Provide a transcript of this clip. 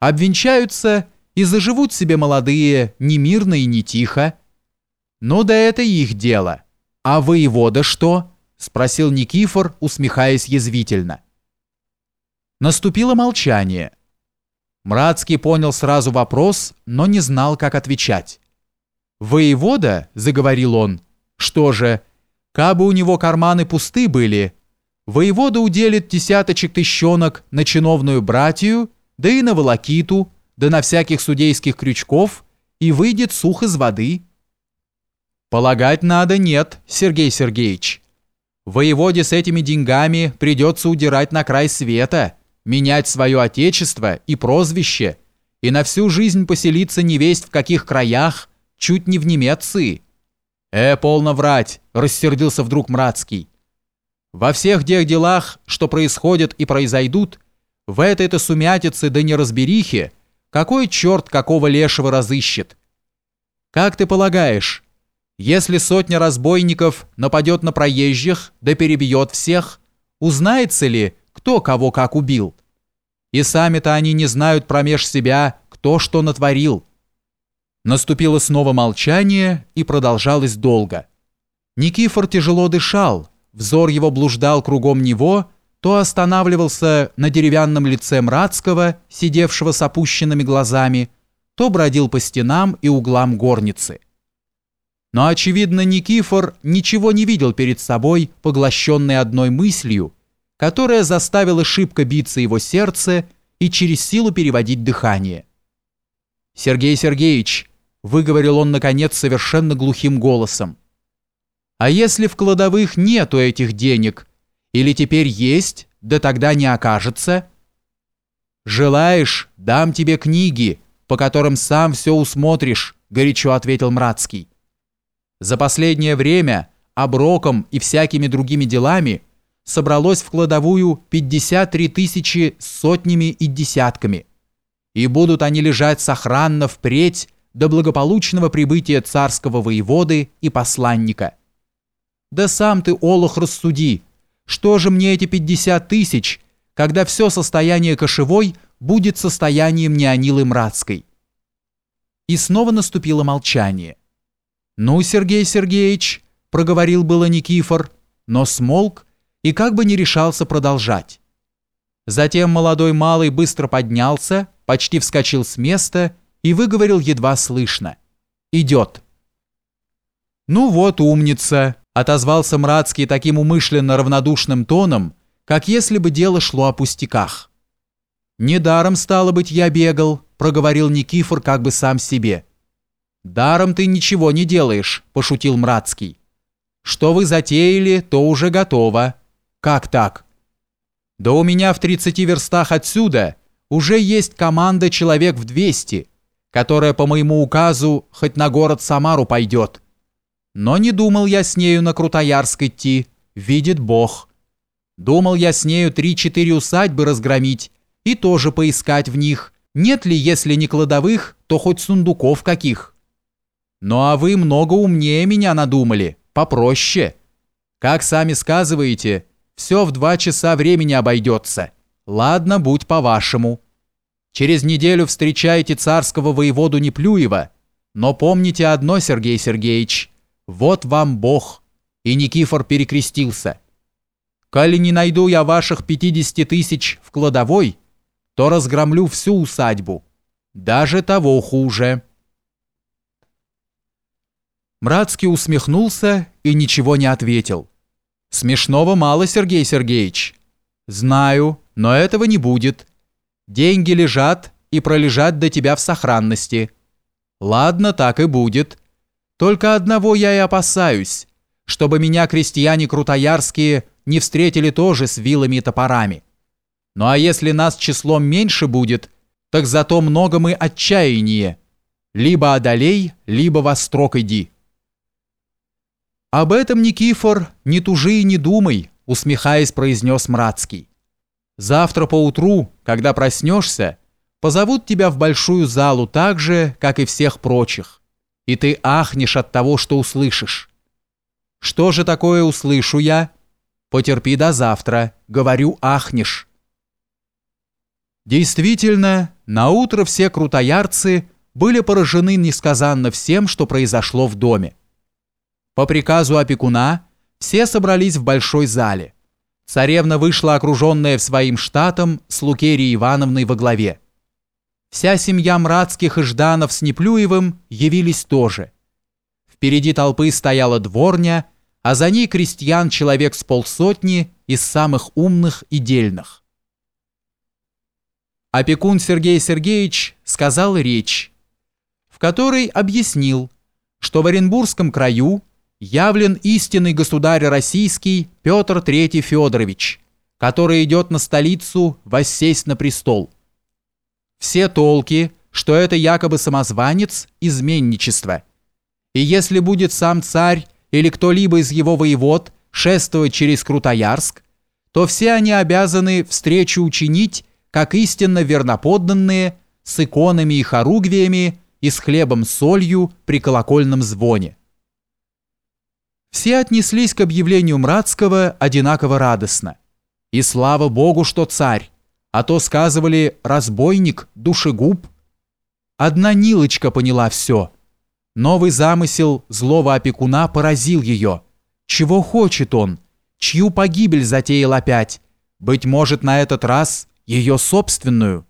Обвенчаются и заживут себе молодые не мирно и не тихо. Ну да это их дело. А воевода что? Спросил Никифор, усмехаясь язвительно. Наступило молчание. Мрацкий понял сразу вопрос, но не знал, как отвечать. «Воевода?» – заговорил он. «Что же, кабы у него карманы пусты были, воевода уделит десяточек тыщенок на чиновную братью, да и на волокиту, да на всяких судейских крючков, и выйдет сух из воды». «Полагать надо нет, Сергей Сергеевич. Воеводе с этими деньгами придется удирать на край света» менять свое отечество и прозвище, и на всю жизнь поселиться невесть в каких краях, чуть не в Немеции. «Э, полно врать!» – рассердился вдруг Мрацкий. «Во всех тех делах, что происходят и произойдут, в этой-то сумятице да неразберихе, какой черт какого лешего разыщет? Как ты полагаешь, если сотня разбойников нападет на проезжих да перебьет всех, узнается ли, кто кого как убил. И сами-то они не знают промеж себя, кто что натворил. Наступило снова молчание и продолжалось долго. Никифор тяжело дышал, взор его блуждал кругом него, то останавливался на деревянном лице Мрацкого, сидевшего с опущенными глазами, то бродил по стенам и углам горницы. Но, очевидно, Никифор ничего не видел перед собой, поглощенный одной мыслью – которая заставила шибко биться его сердце и через силу переводить дыхание. «Сергей Сергеевич», — выговорил он, наконец, совершенно глухим голосом, «а если в кладовых нету этих денег, или теперь есть, да тогда не окажется?» «Желаешь, дам тебе книги, по которым сам все усмотришь», — горячо ответил Мрацкий. «За последнее время оброком и всякими другими делами — собралось в кладовую 53 тысячи сотнями и десятками. И будут они лежать сохранно впредь до благополучного прибытия царского воеводы и посланника. Да сам ты, Олух, рассуди, что же мне эти 50 тысяч, когда все состояние кошевой будет состоянием Неонилы Мрацкой? И снова наступило молчание. «Ну, Сергей Сергеевич», — проговорил было Никифор, но смолк, и как бы не решался продолжать. Затем молодой малый быстро поднялся, почти вскочил с места и выговорил едва слышно. «Идет». «Ну вот умница», — отозвался Мрацкий таким умышленно равнодушным тоном, как если бы дело шло о пустяках. «Недаром, стало быть, я бегал», — проговорил Никифор как бы сам себе. «Даром ты ничего не делаешь», — пошутил Мрацкий. «Что вы затеяли, то уже готово». Как так? Да у меня в 30 верстах отсюда уже есть команда человек в 200, которая по моему указу хоть на город Самару пойдет. Но не думал я с нею на Крутоярск идти, видит Бог. Думал я с нею три-четыре усадьбы разгромить и тоже поискать в них, нет ли, если не кладовых, то хоть сундуков каких. Ну а вы много умнее меня надумали, попроще. Как сами сказываете, все в два часа времени обойдется. Ладно, будь по-вашему. Через неделю встречайте царского воеводу Неплюева. Но помните одно, Сергей Сергеевич, вот вам Бог. И Никифор перекрестился. Коли не найду я ваших 50 тысяч в кладовой, то разгромлю всю усадьбу. Даже того хуже. Мрацкий усмехнулся и ничего не ответил. Смешного мало, Сергей Сергеевич. Знаю, но этого не будет. Деньги лежат и пролежат до тебя в сохранности. Ладно, так и будет. Только одного я и опасаюсь, чтобы меня крестьяне крутоярские не встретили тоже с вилами и топорами. Ну а если нас числом меньше будет, так зато много мы отчаяние. Либо одолей, либо во строк иди». «Об этом, Никифор, не тужи и не думай», усмехаясь, произнес Мрацкий. «Завтра поутру, когда проснешься, позовут тебя в большую залу так же, как и всех прочих, и ты ахнешь от того, что услышишь. Что же такое услышу я? Потерпи до завтра, говорю, ахнешь». Действительно, Наутро все крутоярцы были поражены несказанно всем, что произошло в доме. По приказу опекуна все собрались в большой зале. Царевна вышла окруженная в своим штатом с Лукерией Ивановной во главе. Вся семья Мрацких и Жданов с Неплюевым явились тоже. Впереди толпы стояла дворня, а за ней крестьян человек с полсотни из самых умных и дельных. Опекун Сергей Сергеевич сказал речь, в которой объяснил, что в Оренбургском краю явлен истинный государь российский Петр III Федорович, который идет на столицу воссесть на престол. Все толки, что это якобы самозванец, изменничество. И если будет сам царь или кто-либо из его воевод шествовать через Крутоярск, то все они обязаны встречу учинить как истинно верноподданные, с иконами и хоругвиями и с хлебом-солью при колокольном звоне. Все отнеслись к объявлению Мрацкого одинаково радостно. И слава Богу, что царь, а то сказывали разбойник, душегуб. Одна Нилочка поняла все. Новый замысел злого опекуна поразил ее. Чего хочет он? Чью погибель затеял опять? Быть может, на этот раз ее собственную –